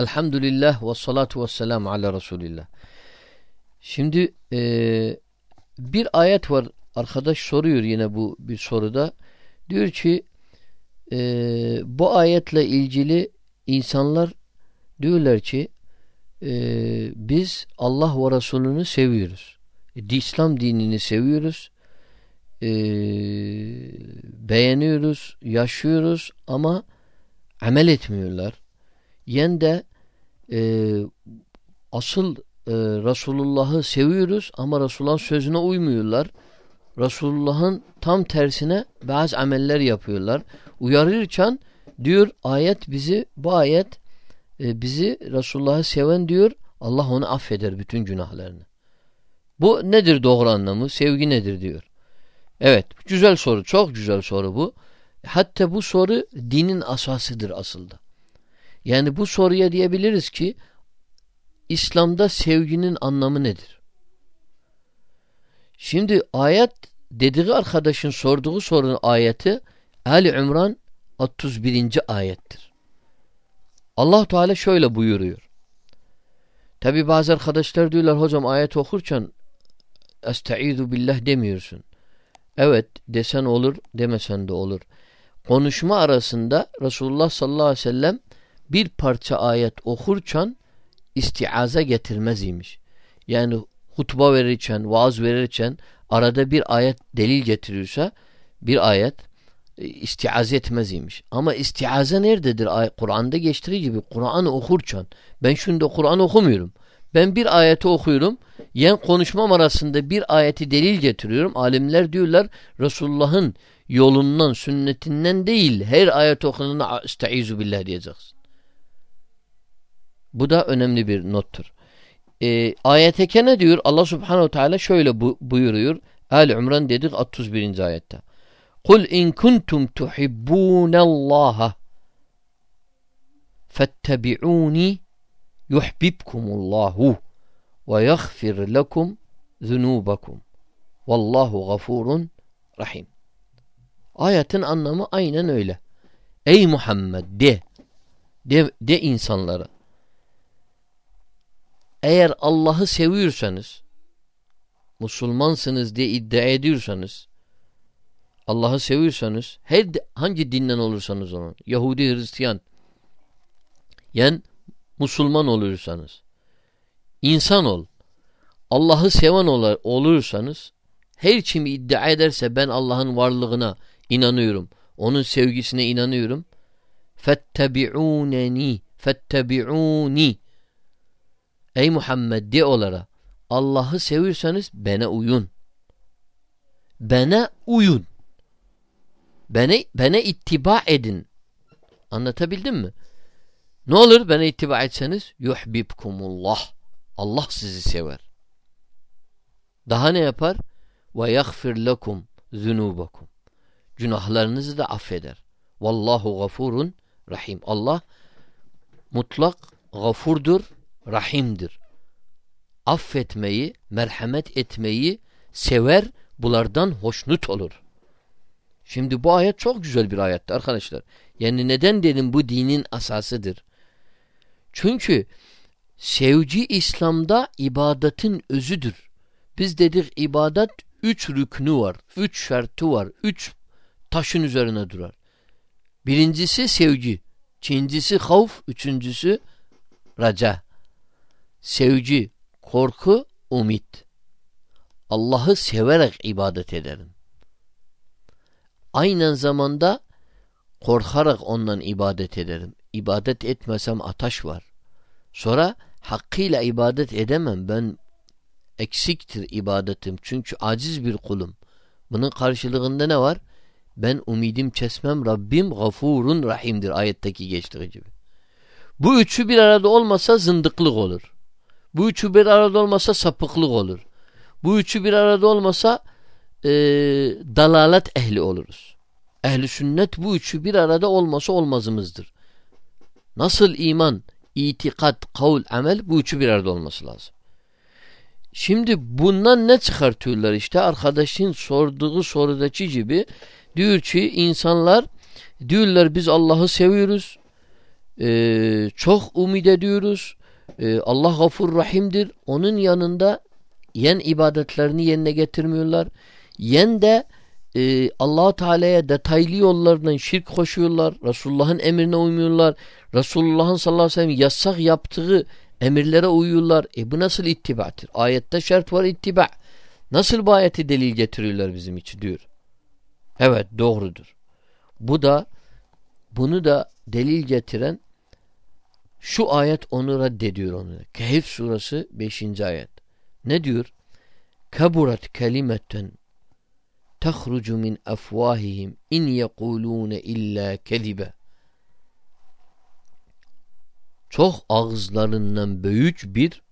Elhamdülillah ve salatu ve selamu ala Resulillah. Şimdi e, bir ayet var. Arkadaş soruyor yine bu bir soruda. Diyor ki e, bu ayetle ilgili insanlar diyorlar ki e, biz Allah ve Resulünü seviyoruz. E, İslam dinini seviyoruz. E, beğeniyoruz, yaşıyoruz ama amel etmiyorlar. Yen de e, asıl e, Resulullah'ı seviyoruz ama Resulullah'ın sözüne uymuyorlar. Resulullah'ın tam tersine bazı ameller yapıyorlar. Uyarırken diyor ayet bizi bu ayet e, bizi Resulullah'ı seven diyor Allah onu affeder bütün günahlarını. Bu nedir doğru anlamı? Sevgi nedir diyor. Evet güzel soru çok güzel soru bu. Hatta bu soru dinin asasıdır aslında. Yani bu soruya diyebiliriz ki İslam'da sevginin anlamı nedir? Şimdi ayet dediği arkadaşın sorduğu sorunun ayeti Ali İmran 31. ayettir. Allah Teala şöyle buyuruyor. Tabi bazı arkadaşlar diyorlar hocam ayet okurken Estaizu billah demiyorsun. Evet desen olur demesen de olur. Konuşma arasında Resulullah sallallahu aleyhi ve sellem bir parça ayet okurken istiaza getirmez imiş. Yani hutba verirken, vaaz verirken arada bir ayet delil getiriyorsa bir ayet e, istiaze etmez imiş. Ama istiaze nerededir? Kur'an'da geçtiği gibi Kur'an'ı okurken ben şimdi Kur'an okumuyorum. Ben bir ayeti okuyorum. Yen konuşmam arasında bir ayeti delil getiriyorum. Alimler diyorlar Resulullah'ın yolundan, sünnetinden değil her ayet okunduğunda estaizu billah diyeceksin. Bu da önemli bir nottur. Ee, ayete ne diyor? Allah subhanehu teala şöyle bu, buyuruyor. Ali İmran dedik 31. ayette. Kul in kuntum tuhibbunallaha fettebi'uni yuhbibkumullahu ve yaghfir lekum zunubakum. Vallahu gafurun rahim. Ayetin anlamı aynen öyle. Ey Muhammed de de, de insanlara eğer Allah'ı seviyorsanız Müslümansınız diye iddia ediyorsanız Allah'ı seviyorsanız her hangi dinden olursanız onun Yahudi Hristiyan yani Müslüman olursanız insan ol Allah'ı seven ol olursanız her kim iddia ederse ben Allah'ın varlığına inanıyorum onun sevgisine inanıyorum. fettebi'uneni fettebi'uni Ey Muhammed de onlara Allah'ı seviyorsanız bana uyun. Bana uyun. Bana, bana ittiba edin. Anlatabildim mi? Ne olur bana ittiba etseniz yuhbibkumullah. Allah sizi sever. Daha ne yapar? Ve yaghfir lekum zunubakum. Günahlarınızı da affeder. Vallahu gafurun rahim. Allah mutlak gafurdur, rahimdir. Affetmeyi, merhamet etmeyi sever, bulardan hoşnut olur. Şimdi bu ayet çok güzel bir ayettir arkadaşlar. Yani neden dedim bu dinin asasıdır? Çünkü sevgi İslam'da ibadetin özüdür. Biz dedik ibadet üç rüknü var, üç şartı var, üç taşın üzerine durar. Birincisi sevgi, ikincisi havf, üçüncüsü raca sevgi, korku, umit. Allah'ı severek ibadet ederim. Aynen zamanda korkarak ondan ibadet ederim. İbadet etmesem ataş var. Sonra hakkıyla ibadet edemem. Ben eksiktir ibadetim. Çünkü aciz bir kulum. Bunun karşılığında ne var? Ben umidim kesmem. Rabbim gafurun rahimdir. Ayetteki geçtiği gibi. Bu üçü bir arada olmasa zındıklık olur. Bu üçü bir arada olmasa sapıklık olur. Bu üçü bir arada olmasa e, dalalet ehli oluruz. Ehli sünnet bu üçü bir arada olması olmazımızdır. Nasıl iman, itikat, kavl, amel bu üçü bir arada olması lazım. Şimdi bundan ne çıkartıyorlar işte arkadaşın sorduğu sorudaki gibi diyor ki insanlar diyorlar biz Allah'ı seviyoruz e, çok umid ediyoruz. E, Allah gafur rahimdir. Onun yanında yen ibadetlerini yerine getirmiyorlar. Yen de e, allah Teala'ya detaylı yollardan şirk koşuyorlar. Resulullah'ın emrine uymuyorlar. Resulullah'ın sallallahu aleyhi ve sellem yasak yaptığı emirlere uyuyorlar. E bu nasıl ittibadır? Ayette şart var ittiba. Nasıl bu ayeti delil getiriyorlar bizim için diyor. Evet doğrudur. Bu da bunu da delil getiren şu ayet onu reddediyor onu. Kehf surası 5. ayet. Ne diyor? Kaburat kelimeten tehrucu min afwahihim in yekulune illa kezibe. Çok ağızlarından büyük bir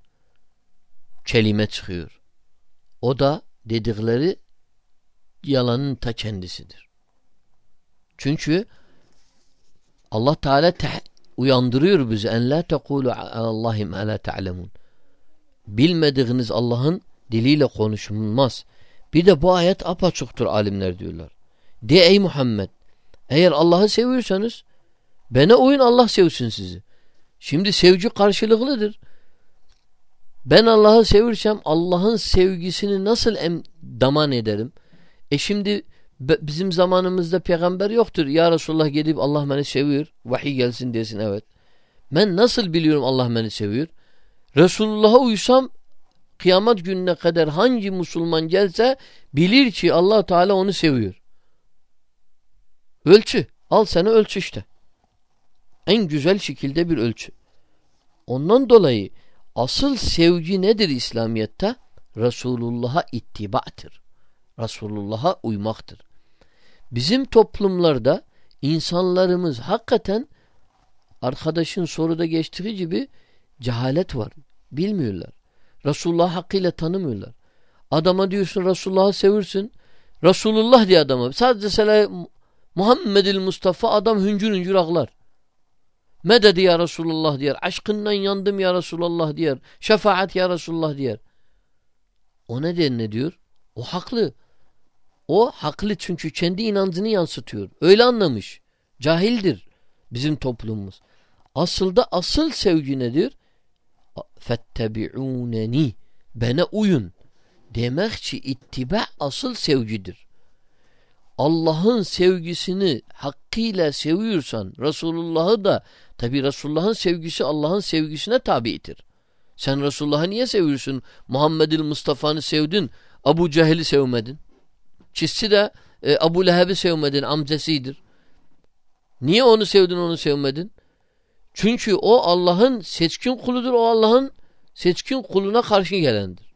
kelime çıkıyor. O da dedikleri yalanın ta kendisidir. Çünkü Allah Teala uyandırıyor bizi en la tekulu alallahi ma la ta'lemun. Bilmediğiniz Allah'ın diliyle konuşulmaz. Bir de bu ayet apaçuktur alimler diyorlar. De ey Muhammed eğer Allah'ı seviyorsanız bana uyun Allah sevsin sizi. Şimdi sevgi karşılıklıdır. Ben Allah'ı sevirsem Allah'ın sevgisini nasıl em daman ederim? E şimdi bizim zamanımızda peygamber yoktur. Ya Resulullah gelip Allah beni seviyor. Vahiy gelsin desin evet. Ben nasıl biliyorum Allah beni seviyor? Resulullah'a uysam kıyamet gününe kadar hangi Müslüman gelse bilir ki allah Teala onu seviyor. Ölçü. Al sana ölçü işte. En güzel şekilde bir ölçü. Ondan dolayı asıl sevgi nedir İslamiyet'te? Resulullah'a ittibahtır. Resulullah'a uymaktır. Bizim toplumlarda insanlarımız hakikaten arkadaşın soruda geçtiği gibi cehalet var. Bilmiyorlar. Resulullah hakkıyla tanımıyorlar. Adama diyorsun Resulullah'ı sevirsin. Resulullah diye adama. Sadece sele Muhammedil Mustafa adam hüncür hüncür ağlar. Mededi ya Resulullah diyer. Aşkından yandım ya Resulullah diyer. Şefaat ya Resulullah diyer. O neden ne diyor? O haklı. O haklı çünkü kendi inancını yansıtıyor. Öyle anlamış. Cahildir bizim toplumumuz. Asıl da asıl sevgi nedir? Fettebi'uneni. Bana uyun. Demek ki ittiba asıl sevgidir. Allah'ın sevgisini hakkıyla seviyorsan Resulullah'ı da tabi Resulullah'ın sevgisi Allah'ın sevgisine tabidir. Sen Resulullah'ı niye seviyorsun? Muhammed'il Mustafa'nı sevdin. Abu Cehil'i sevmedin. Çizsi de e, Abu Leheb'i sevmedin. Amcasıdır. Niye onu sevdin onu sevmedin? Çünkü o Allah'ın seçkin kuludur. O Allah'ın seçkin kuluna karşı gelendir.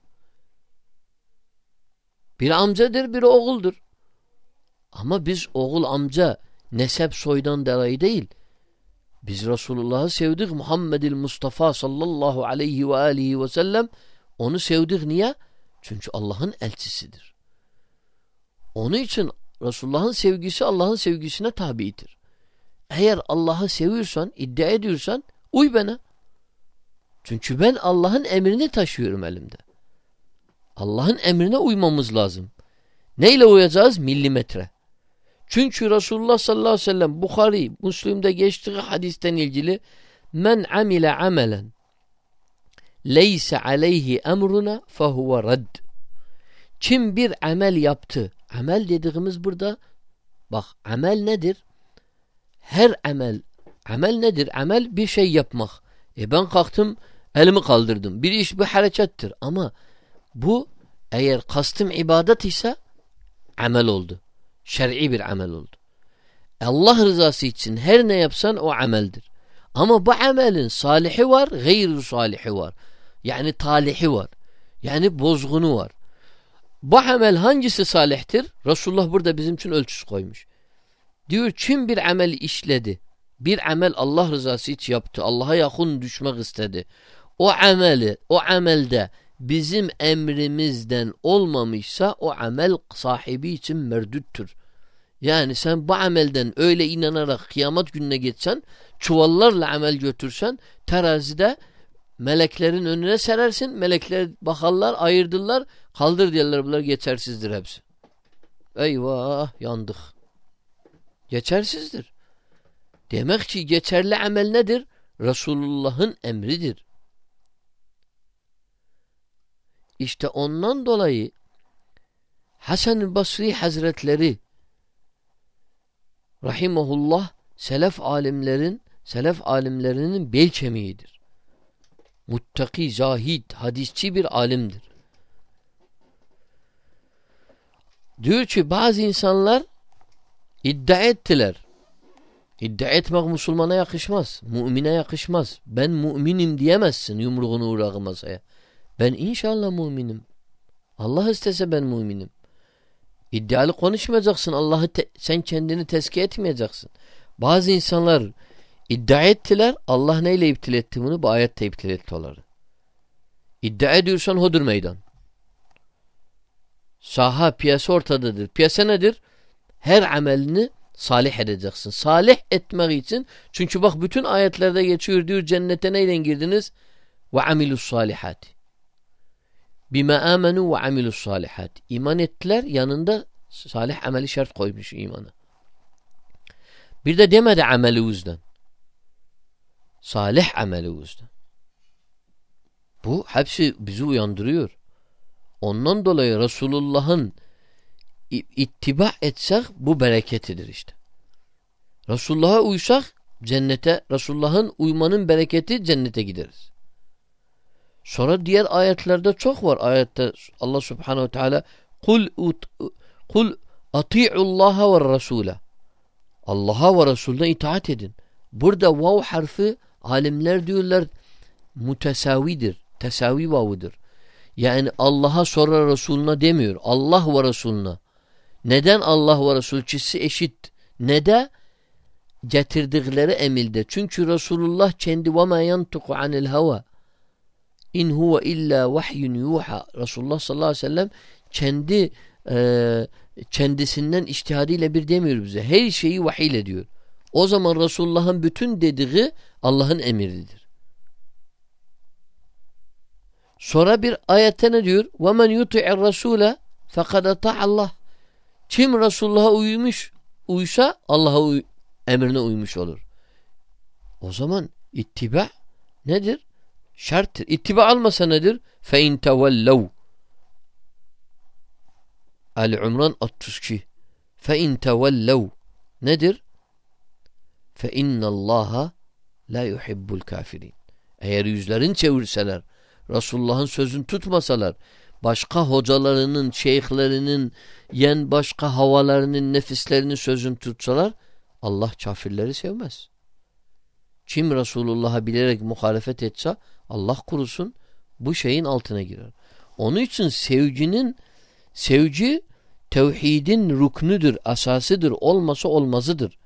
Bir amcadır, bir oğuldur. Ama biz oğul amca nesep soydan dolayı değil. Biz Resulullah'ı sevdik. Muhammedil Mustafa sallallahu aleyhi ve aleyhi ve sellem onu sevdik. Niye? Çünkü Allah'ın elçisidir. Onun için Resulullah'ın sevgisi Allah'ın sevgisine tabidir. Eğer Allah'ı seviyorsan, iddia ediyorsan uy bana. Çünkü ben Allah'ın emrini taşıyorum elimde. Allah'ın emrine uymamız lazım. Neyle uyacağız? Milimetre. Çünkü Resulullah sallallahu aleyhi ve sellem Bukhari, Müslim'de geçtiği hadisten ilgili men amile amelen leyse aleyhi emruna fehuve redd. Kim bir amel yaptı. Amel dediğimiz burada bak amel nedir? Her amel amel nedir? Amel bir şey yapmak. E ben kalktım elimi kaldırdım. Bir iş bir harekettir ama bu eğer kastım ibadet ise amel oldu. Şer'i bir amel oldu. Allah rızası için her ne yapsan o ameldir. Ama bu amelin salihi var, gayr salihi var. Yani talihi var. Yani bozgunu var. Bu amel hangisi salihtir? Resulullah burada bizim için ölçüsü koymuş. Diyor kim bir amel işledi, bir amel Allah rızası için yaptı, Allah'a yakın düşmek istedi. O ameli, o amelde bizim emrimizden olmamışsa o amel sahibi için merdüttür. Yani sen bu amelden öyle inanarak kıyamet gününe geçsen, çuvallarla amel götürsen, terazide meleklerin önüne serersin. Melekler bakarlar, ayırdılar, kaldır diyorlar bunlar geçersizdir hepsi. Eyvah yandık. Geçersizdir. Demek ki geçerli amel nedir? Resulullah'ın emridir. İşte ondan dolayı Hasan-ı Basri Hazretleri Rahimahullah selef alimlerin selef alimlerinin bel kemiğidir. Muttaki, zahid, hadisçi bir alimdir. Diyor ki bazı insanlar iddia ettiler. İddia etmek Müslümana yakışmaz. Mümine yakışmaz. Ben müminim diyemezsin yumruğunu uğrağı masaya. Ben inşallah müminim. Allah istese ben müminim. İddialı konuşmayacaksın. Allah'ı sen kendini tezkiye etmeyeceksin. Bazı insanlar iddia ettiler. Allah neyle iptal etti bunu? Bu ayette iptal etti onları. İddia ediyorsan hodur meydan. Saha piyasa ortadadır. Piyasa nedir? Her amelini salih edeceksin. Salih etmek için çünkü bak bütün ayetlerde geçiyor diyor cennete neyle girdiniz? Ve amilus salihati. Bima amenu ve amilus salihat. İman ettiler yanında salih ameli şart koymuş imanı. Bir de demedi ameli uzdan. Salih ameli uzdan. Bu hepsi bizi uyandırıyor. Ondan dolayı Resulullah'ın ittiba etsek bu bereketidir işte. Resulullah'a uysak cennete, Resulullah'ın uymanın bereketi cennete gideriz. Sonra diğer ayetlerde çok var. Ayette Allah Subhanahu Teala kul kul ati'ullaha ve rasule. Allah'a ve Resulüne itaat edin. Burada vav harfi alimler diyorlar mutesavidir. Tesavi vavudur. Yani Allah'a sonra Resuluna demiyor. Allah ve Resuluna. Neden Allah ve Resul çizsi eşit? Ne de getirdikleri emilde. Çünkü Resulullah kendi ve ma yantuku anil hava. İn huve illa vahyun yuha. Resulullah sallallahu aleyhi ve sellem kendi e, kendisinden iştihadiyle bir demiyor bize. Her şeyi vahiy ile diyor. O zaman Resulullah'ın bütün dediği Allah'ın emridir. Sonra bir ayette ne diyor? وَمَنْ يُطِعِ الرَّسُولَ فَقَدْ اَطَعَ Allah. Kim Resulullah'a uymuş, uysa Allah'a uy emrine uymuş olur. O zaman ittiba nedir? Şarttır. İttiba almasa nedir? فَاِنْ تَوَلَّوْا El-Umran 62 فَاِنْ تَوَلَّوْا nedir? فَاِنَّ اللّٰهَ la yuhibbul kafirin. Eğer yüzlerin çevirseler, Resulullah'ın sözünü tutmasalar, başka hocalarının, şeyhlerinin, yen başka havalarının, nefislerinin sözünü tutsalar, Allah kafirleri sevmez. Kim Resulullah'a bilerek muhalefet etse, Allah kurusun bu şeyin altına girer. Onun için sevginin, sevci tevhidin ruknudur, asasıdır, olması olmazıdır.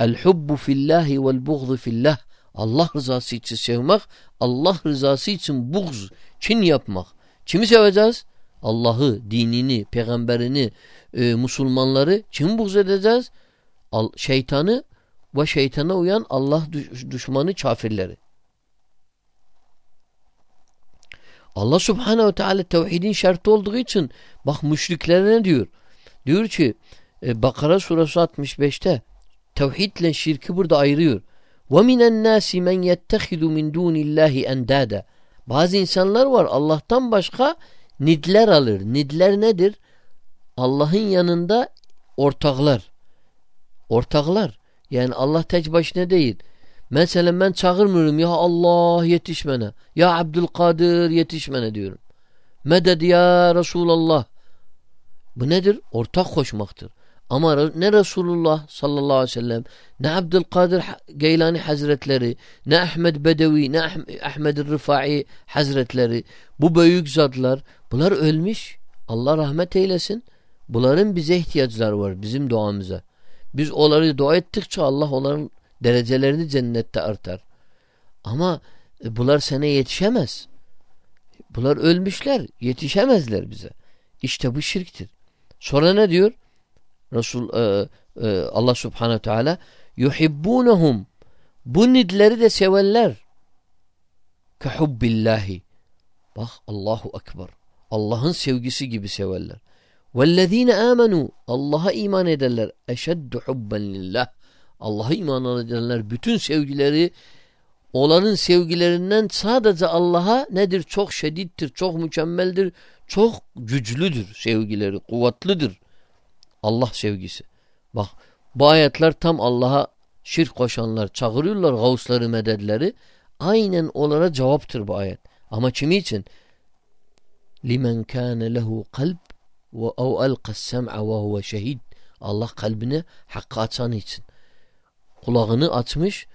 El hubbu fillahi vel buğzu fillah Allah rızası için sevmek, Allah rızası için buğz, kin yapmak. Kimi seveceğiz? Allah'ı, dinini, peygamberini, e, Müslümanları kim buğz edeceğiz? Al, şeytanı ve şeytana uyan Allah düşmanı kafirleri. Allah subhanehu ve teala tevhidin şartı olduğu için bak müşriklere ne diyor? Diyor ki e, Bakara suresi 65'te tevhidle şirki burada ayırıyor. وَمِنَ النَّاسِ مَنْ يَتَّخِذُ مِنْ دُونِ اللّٰهِ اَنْدَادًا Bazı insanlar var Allah'tan başka nidler alır. Nidler nedir? Allah'ın yanında ortaklar. Ortaklar. Yani Allah tek başına değil. Mesela ben çağırmıyorum ya Allah yetişmene. Ya Abdülkadir yetişmene diyorum. Meded ya Resulallah. Bu nedir? Ortak koşmaktır. Ama ne Resulullah sallallahu aleyhi ve sellem ne Abdülkadir Geylani Hazretleri ne Ahmet Bedevi ne Ahmet Rıfai Hazretleri bu büyük zatlar bunlar ölmüş. Allah rahmet eylesin. Bunların bize ihtiyaçları var bizim duamıza. Biz onları dua ettikçe Allah onların derecelerini cennette artar. Ama e, bunlar sana yetişemez. Bunlar ölmüşler. Yetişemezler bize. İşte bu şirktir. Sonra ne diyor? Resul e, e, Allah Subhanahu Teala yuhibbunhum bu nidleri de severler. Kehubbillahi. Bak Allahu Ekber. Allah'ın sevgisi gibi severler. Vellezine amenu Allah'a iman ederler. Eşeddu hubben lillah. Allah'a iman edenler bütün sevgileri olanın sevgilerinden sadece Allah'a nedir? Çok şedittir, çok mükemmeldir, çok güçlüdür sevgileri, kuvvetlidir. Allah sevgisi. Bak bu ayetler tam Allah'a şirk koşanlar çağırıyorlar gavusları mededleri. Aynen onlara cevaptır bu ayet. Ama kimi için? Limen kâne lehu kalb ve ev elqas sem'a ve huve şehid. Allah kalbini hakkı açan için. Kulağını açmış,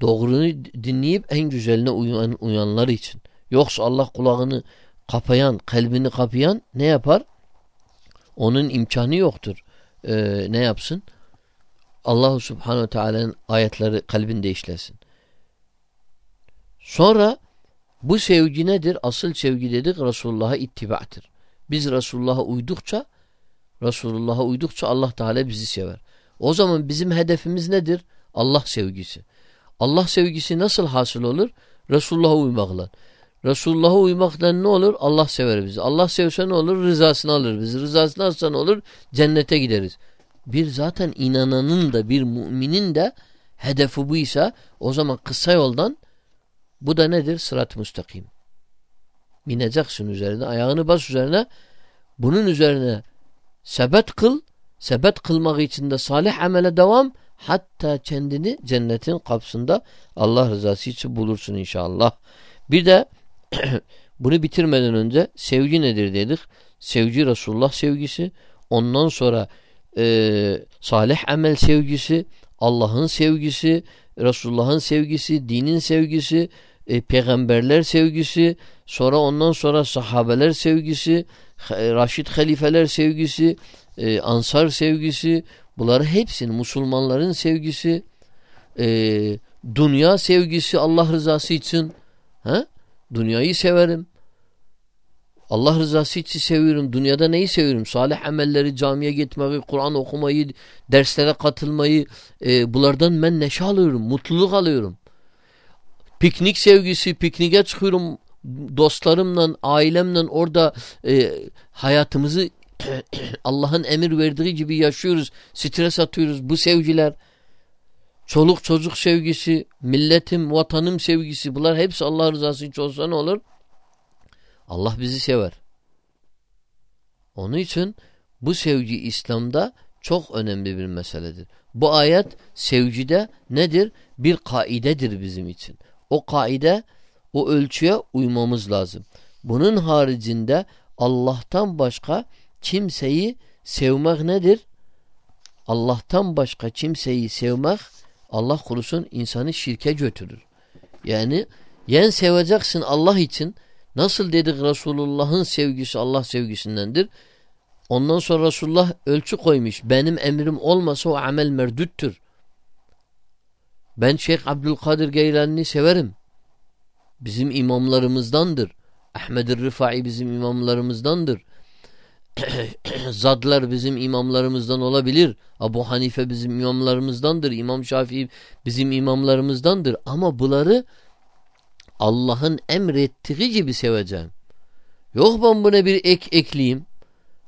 doğrunu dinleyip en güzeline uyan, uyanlar için. Yoksa Allah kulağını kapayan, kalbini kapayan ne yapar? Onun imkanı yoktur. Ee, ne yapsın? Allahu Subhanahu Teala'nın ayetleri kalbinde işlesin. Sonra bu sevgi nedir? Asıl sevgi dedik Resulullah'a ittibahtır. Biz Resulullah'a uydukça Resulullah'a uydukça Allah Teala bizi sever. O zaman bizim hedefimiz nedir? Allah sevgisi. Allah sevgisi nasıl hasıl olur? Resulullah'a uymakla. Resulullah'a uymaktan ne olur? Allah sever bizi. Allah sevse ne olur? Rızasını alır bizi. Rızasını alırsa ne olur? Cennete gideriz. Bir zaten inananın da bir müminin de hedefi buysa o zaman kısa yoldan bu da nedir? Sırat-ı müstakim. Bineceksin üzerine. Ayağını bas üzerine. Bunun üzerine sebet kıl. Sebet kılmak için de salih amele devam. Hatta kendini cennetin kapısında Allah rızası için bulursun inşallah. Bir de bunu bitirmeden önce sevgi nedir dedik. Sevgi Resulullah sevgisi. Ondan sonra e, salih amel sevgisi, Allah'ın sevgisi, Resulullah'ın sevgisi, dinin sevgisi, e, peygamberler sevgisi, sonra ondan sonra sahabeler sevgisi, Raşid halifeler sevgisi, e, ansar sevgisi, bunları hepsini Müslümanların sevgisi, e, dünya sevgisi Allah rızası için, ha? Dünyayı severim. Allah rızası için seviyorum. Dünyada neyi seviyorum? Salih amelleri, camiye gitmeyi, Kur'an okumayı, derslere katılmayı, e, bunlardan ben neşe alıyorum, mutluluk alıyorum. Piknik sevgisi, pikniğe çıkıyorum dostlarımla, ailemle orada e, hayatımızı Allah'ın emir verdiği gibi yaşıyoruz, stres atıyoruz. Bu sevgiler, çoluk çocuk sevgisi, milletim, vatanım sevgisi bunlar hepsi Allah rızası için olsa ne olur? Allah bizi sever. Onun için bu sevgi İslam'da çok önemli bir meseledir. Bu ayet sevgide nedir? Bir kaidedir bizim için. O kaide, o ölçüye uymamız lazım. Bunun haricinde Allah'tan başka kimseyi sevmek nedir? Allah'tan başka kimseyi sevmek Allah korusun insanı şirke götürür. Yani yen seveceksin Allah için Nasıl dedik Resulullah'ın sevgisi Allah sevgisindendir. Ondan sonra Resulullah ölçü koymuş. Benim emrim olmasa o amel merdüttür. Ben Şeyh Abdülkadir Geylani'ni severim. Bizim imamlarımızdandır. Ahmed Rifai bizim imamlarımızdandır. Zadlar bizim imamlarımızdan olabilir. Abu Hanife bizim imamlarımızdandır. İmam Şafii bizim imamlarımızdandır. Ama bunları Allah'ın emrettiği gibi seveceğim. Yok ben buna bir ek ekleyeyim.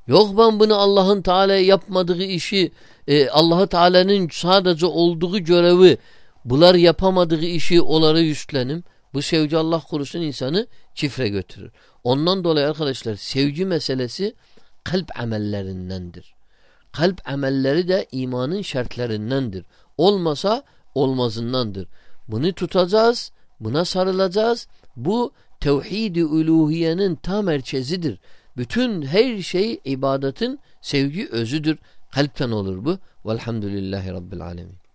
Yok ben bunu Allah'ın Teala yapmadığı işi e, Allah Teala'nın sadece olduğu görevi bunlar yapamadığı işi onlara üstlenim. Bu sevgi Allah korusun insanı çifre götürür. Ondan dolayı arkadaşlar sevgi meselesi kalp amellerindendir. Kalp amelleri de imanın şartlarındandır. Olmasa olmazındandır. Bunu tutacağız. Buna sarılacağız. Bu tevhid-i uluhiyenin tam merkezidir. Bütün her şey ibadetin sevgi özüdür. Kalpten olur bu. Velhamdülillahi Rabbil Alemin.